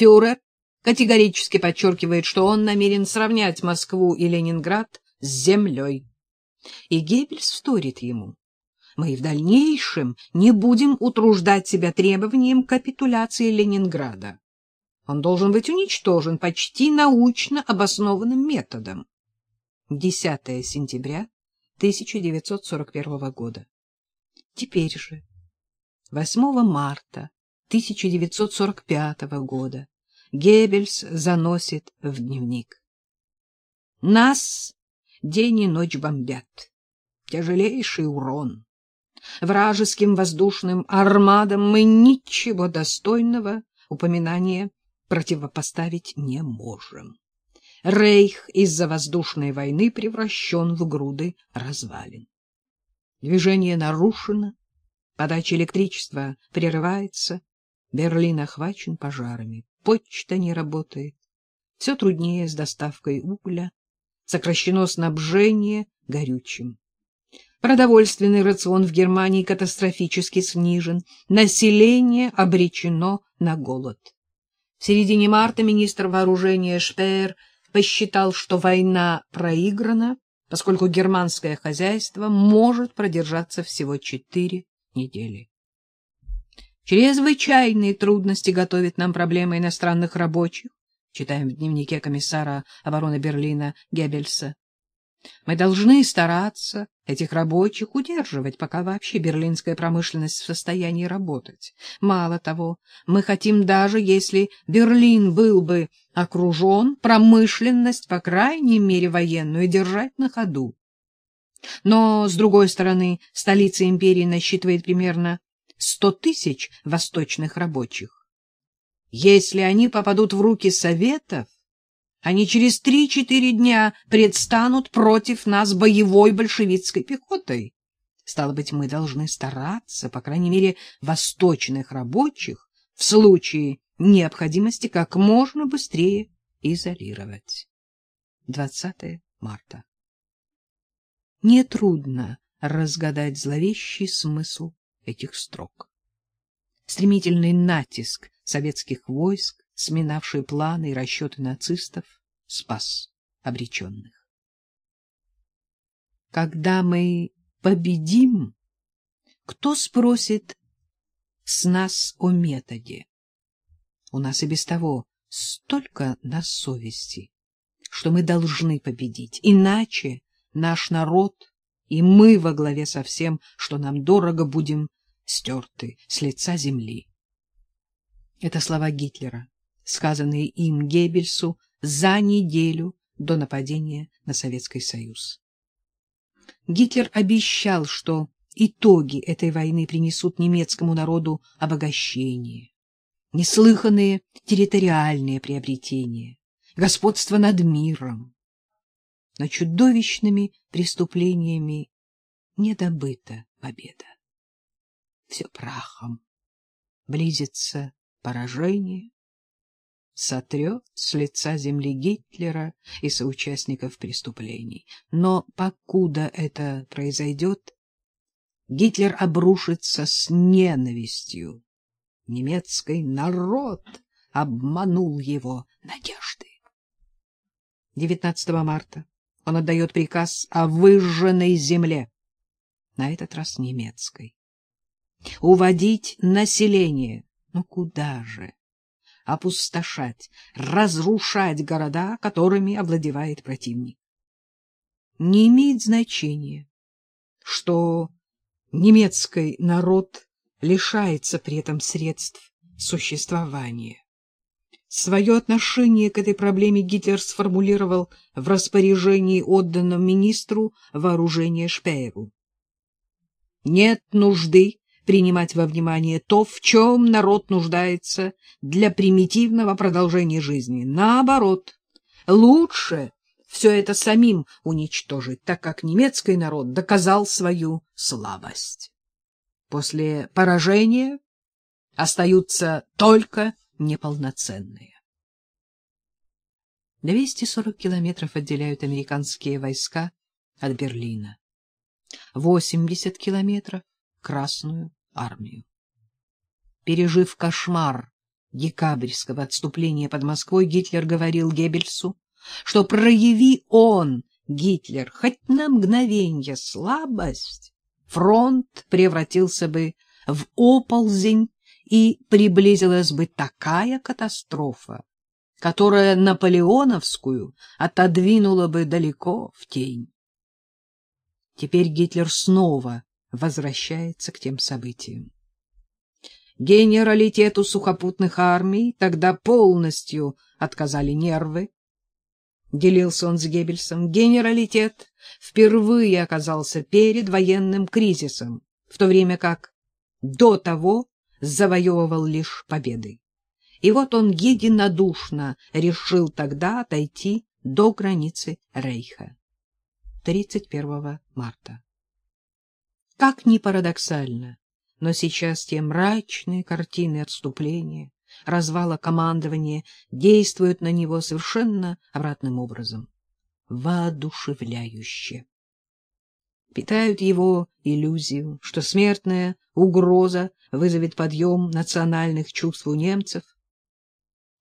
Фюрер категорически подчеркивает, что он намерен сравнять Москву и Ленинград с землей. И Геббельс вторит ему. Мы в дальнейшем не будем утруждать себя требованием капитуляции Ленинграда. Он должен быть уничтожен почти научно обоснованным методом. 10 сентября 1941 года. Теперь же, 8 марта 1945 года, Геббельс заносит в дневник. Нас день и ночь бомбят. Тяжелейший урон. Вражеским воздушным армадам мы ничего достойного упоминания противопоставить не можем. Рейх из-за воздушной войны превращен в груды развалин. Движение нарушено, подача электричества прерывается, Берлин охвачен пожарами, почта не работает, все труднее с доставкой угля, сокращено снабжение горючим. Продовольственный рацион в Германии катастрофически снижен, население обречено на голод. В середине марта министр вооружения Шпеер посчитал, что война проиграна, поскольку германское хозяйство может продержаться всего четыре недели. Чрезвычайные трудности готовят нам проблемы иностранных рабочих, читаем в дневнике комиссара обороны Берлина Геббельса. Мы должны стараться этих рабочих удерживать, пока вообще берлинская промышленность в состоянии работать. Мало того, мы хотим даже, если Берлин был бы окружен, промышленность, по крайней мере военную, держать на ходу. Но, с другой стороны, столица империи насчитывает примерно 100 тысяч восточных рабочих. Если они попадут в руки Советов, они через три-четыре дня предстанут против нас боевой большевистской пехотой. Стало быть, мы должны стараться, по крайней мере, восточных рабочих в случае необходимости как можно быстрее изолировать. 20 марта. Нетрудно разгадать зловещий смысл этих строк. Стремительный натиск советских войск сминавший планы и расчеты нацистов, спас обреченных. Когда мы победим, кто спросит с нас о методе? У нас и без того столько на совести, что мы должны победить, иначе наш народ и мы во главе со всем, что нам дорого, будем стерты с лица земли. Это слова Гитлера сказанные им Геббельсу за неделю до нападения на Советский Союз. Гитлер обещал, что итоги этой войны принесут немецкому народу обогащение, неслыханные территориальные приобретения, господство над миром. Но чудовищными преступлениями не добыта победа. Все прахом. Близится поражение, сотрет с лица земли Гитлера и соучастников преступлений. Но покуда это произойдет, Гитлер обрушится с ненавистью. Немецкий народ обманул его надежды. 19 марта он отдает приказ о выжженной земле, на этот раз немецкой. Уводить население. Но куда же? опустошать, разрушать города, которыми овладевает противник. Не имеет значения, что немецкий народ лишается при этом средств существования. Свое отношение к этой проблеме Гитлер сформулировал в распоряжении, отданном министру вооружения Шпееру. Нет нужды принимать во внимание то, в чем народ нуждается для примитивного продолжения жизни. Наоборот, лучше все это самим уничтожить, так как немецкий народ доказал свою слабость. После поражения остаются только неполноценные. 240 километров отделяют американские войска от Берлина. 80 километров — Красную армию. Пережив кошмар декабрьского отступления под Москвой Гитлер говорил Геббельсу, что прояви он, Гитлер, хоть на мгновенье слабость, фронт превратился бы в оползень и приблизилась бы такая катастрофа, которая Наполеоновскую отодвинула бы далеко в тень. Теперь Гитлер снова возвращается к тем событиям. Генералитету сухопутных армий тогда полностью отказали нервы. Делился он с Геббельсом. Генералитет впервые оказался перед военным кризисом, в то время как до того завоевывал лишь победы. И вот он единодушно решил тогда отойти до границы Рейха. 31 марта. Как ни парадоксально, но сейчас те мрачные картины отступления, развала командования действуют на него совершенно обратным образом. Воодушевляюще. Питают его иллюзию, что смертная угроза вызовет подъем национальных чувств у немцев,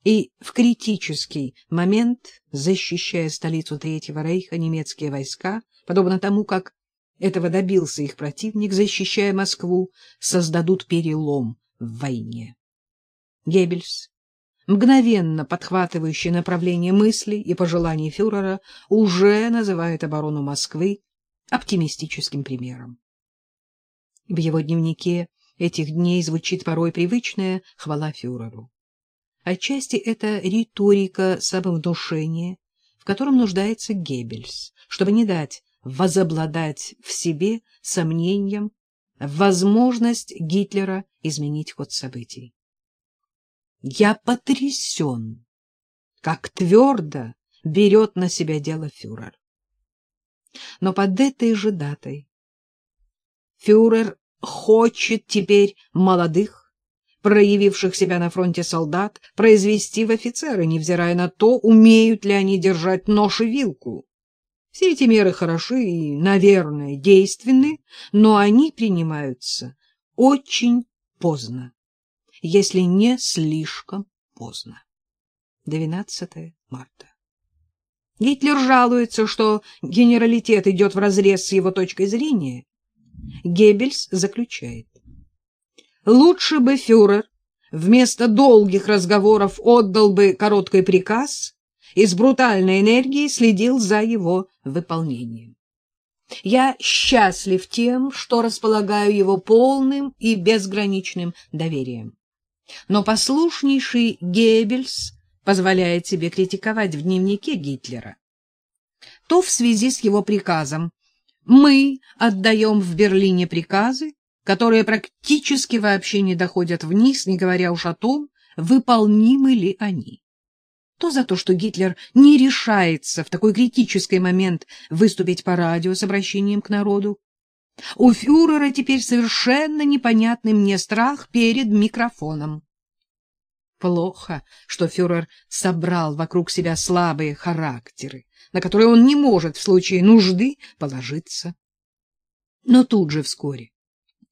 и в критический момент, защищая столицу Третьего Рейха, немецкие войска, подобно тому, как этого добился их противник, защищая Москву, создадут перелом в войне. Геббельс, мгновенно подхватывающий направление мыслей и пожеланий фюрера, уже называет оборону Москвы оптимистическим примером. В его дневнике этих дней звучит порой привычная хвала фюреру. Отчасти это риторика самовнушения, в котором нуждается Геббельс, чтобы не дать возобладать в себе сомнением в возможность Гитлера изменить ход событий. Я потрясен, как твердо берет на себя дело фюрер. Но под этой же датой фюрер хочет теперь молодых, проявивших себя на фронте солдат, произвести в офицеры, невзирая на то, умеют ли они держать нож и вилку. Все эти меры хороши и, наверное, действенны, но они принимаются очень поздно, если не слишком поздно. 12 марта. Гитлер жалуется, что генералитет идет вразрез с его точкой зрения. Геббельс заключает. Лучше бы фюрер вместо долгих разговоров отдал бы короткий приказ и с брутальной энергией следил за его выполнением. Я счастлив тем, что располагаю его полным и безграничным доверием. Но послушнейший Геббельс позволяет себе критиковать в дневнике Гитлера. То в связи с его приказом мы отдаем в Берлине приказы, которые практически вообще не доходят вниз, не говоря уж о том, выполнимы ли они то за то, что Гитлер не решается в такой критический момент выступить по радио с обращением к народу. У фюрера теперь совершенно непонятный мне страх перед микрофоном. Плохо, что фюрер собрал вокруг себя слабые характеры, на которые он не может в случае нужды положиться. Но тут же вскоре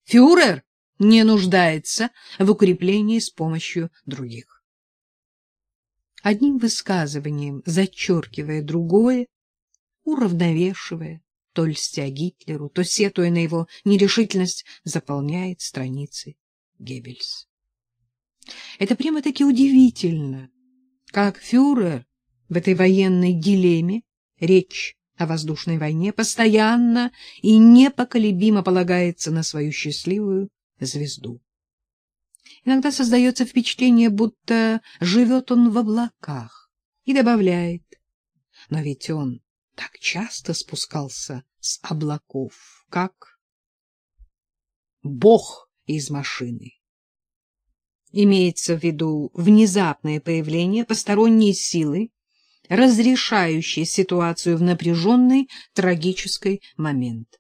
фюрер не нуждается в укреплении с помощью других одним высказыванием зачеркивая другое, уравновешивая, то льстя Гитлеру, то сетуя на его нерешительность, заполняет страницы Геббельс. Это прямо-таки удивительно, как фюрер в этой военной дилемме, речь о воздушной войне, постоянно и непоколебимо полагается на свою счастливую звезду. Иногда создается впечатление, будто живет он в облаках, и добавляет. Но ведь он так часто спускался с облаков, как Бог из машины. Имеется в виду внезапное появление посторонней силы, разрешающей ситуацию в напряженный трагический момент.